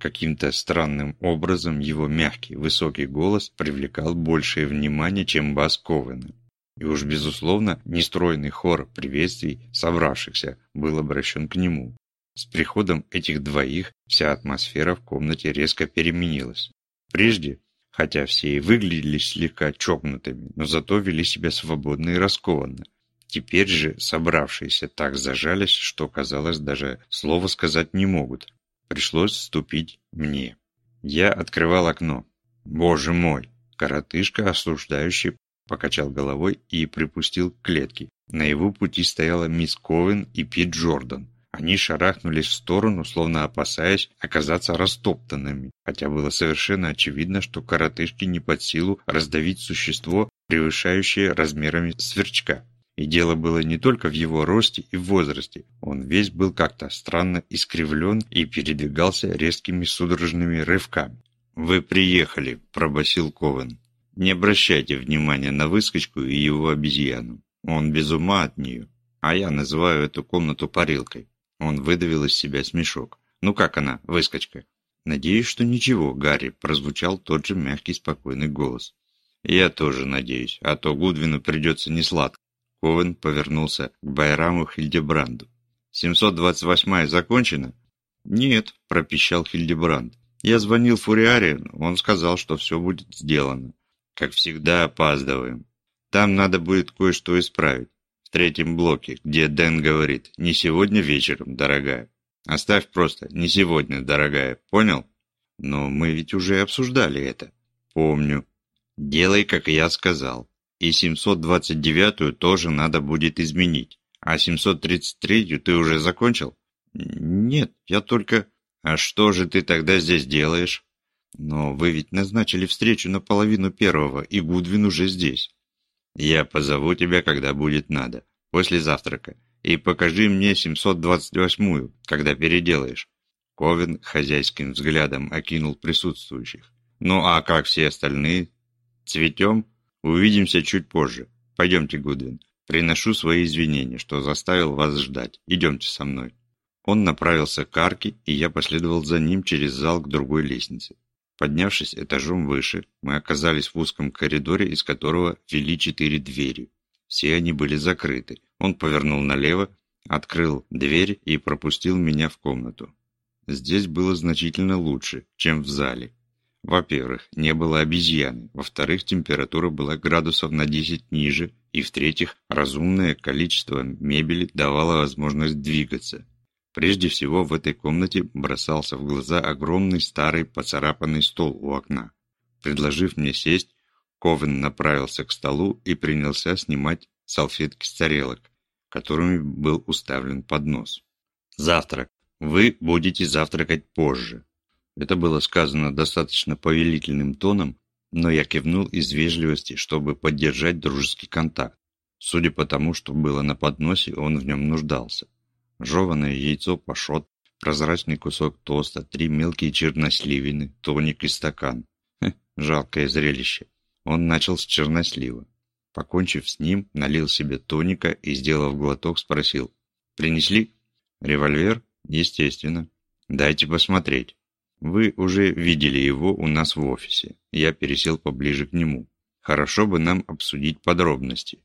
Каким-то странным образом его мягкий, высокий голос привлекал большее внимание, чем бас Ковена. И уж, безусловно, нестройный хор приветствий собравшихся был обращен к нему. С приходом этих двоих вся атмосфера в комнате резко переменилась. Прежде, хотя все и выглядели слегка чокнутыми, но зато вели себя свободно и раскованно. Теперь же собравшиеся так зажались, что, казалось, даже слова сказать не могут. Пришлось вступить мне. Я открывал окно. Боже мой! Коротышка, осуждающий, покачал головой и припустил к клетке. На его пути стояла мисс Ковен и Пит Джордан. Они шарахнулись в сторону, словно опасаясь оказаться растоптанными, хотя было совершенно очевидно, что коротышке не под силу раздавить существо, превышающее размерами сверчка. И дело было не только в его росте и возрасте. Он весь был как-то странно искривлен и передвигался резкими судорожными рывками. «Вы приехали», – пробасил Ковен. «Не обращайте внимания на выскочку и его обезьяну. Он без ума от нее. А я называю эту комнату парилкой». Он выдавил из себя смешок. «Ну как она, выскочка?» «Надеюсь, что ничего, Гарри», – прозвучал тот же мягкий спокойный голос. «Я тоже надеюсь, а то Гудвину придется несладко». Ковен повернулся к Байраму Хильдебранду. «728-я закончена?» «Нет», – пропищал Хильдебранд. «Я звонил Фуриаре, он сказал, что все будет сделано. Как всегда, опаздываем. Там надо будет кое-что исправить. В третьем блоке, где Дэн говорит «не сегодня вечером, дорогая». Оставь просто «не сегодня, дорогая», понял? Но мы ведь уже обсуждали это. Помню. Делай, как я сказал. И 729-ю тоже надо будет изменить. А 733-ю ты уже закончил? Нет, я только... А что же ты тогда здесь делаешь? Но вы ведь назначили встречу на половину первого, и Гудвин уже здесь. Я позову тебя, когда будет надо, после завтрака. И покажи мне 728-ю, когда переделаешь. Ковен хозяйским взглядом окинул присутствующих. Ну а как все остальные? Цветем? Увидимся чуть позже. Пойдемте, Гудвин. Приношу свои извинения, что заставил вас ждать. Идемте со мной». Он направился к арке, и я последовал за ним через зал к другой лестнице. Поднявшись этажом выше, мы оказались в узком коридоре, из которого вели четыре двери. Все они были закрыты. Он повернул налево, открыл дверь и пропустил меня в комнату. Здесь было значительно лучше, чем в зале. Во-первых, не было обезьяны. Во-вторых, температура была градусов на 10 ниже. И в-третьих, разумное количество мебели давало возможность двигаться. Прежде всего, в этой комнате бросался в глаза огромный старый поцарапанный стол у окна. Предложив мне сесть, Ковен направился к столу и принялся снимать салфетки с тарелок, которыми был уставлен поднос. «Завтрак. Вы будете завтракать позже. Это было сказано достаточно повелительным тоном, но я кивнул из вежливости, чтобы поддержать дружеский контакт. Судя по тому, что было на подносе, он в нем нуждался. Жеванное яйцо пашот, прозрачный кусок тоста, три мелкие черносливины, тоник и стакан. Хе, жалкое зрелище. Он начал с чернослива. Покончив с ним, налил себе тоника и, сделав глоток, спросил. «Принесли?» «Револьвер?» «Естественно». «Дайте посмотреть». Вы уже видели его у нас в офисе. Я пересел поближе к нему. Хорошо бы нам обсудить подробности.